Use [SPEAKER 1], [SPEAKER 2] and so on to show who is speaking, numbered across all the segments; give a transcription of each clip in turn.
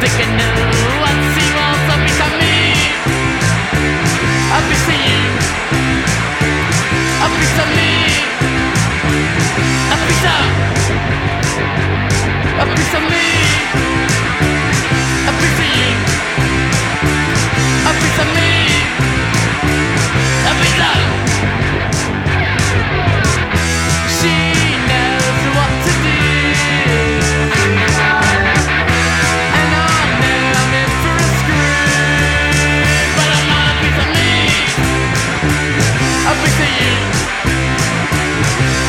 [SPEAKER 1] sticking in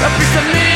[SPEAKER 1] piece of me,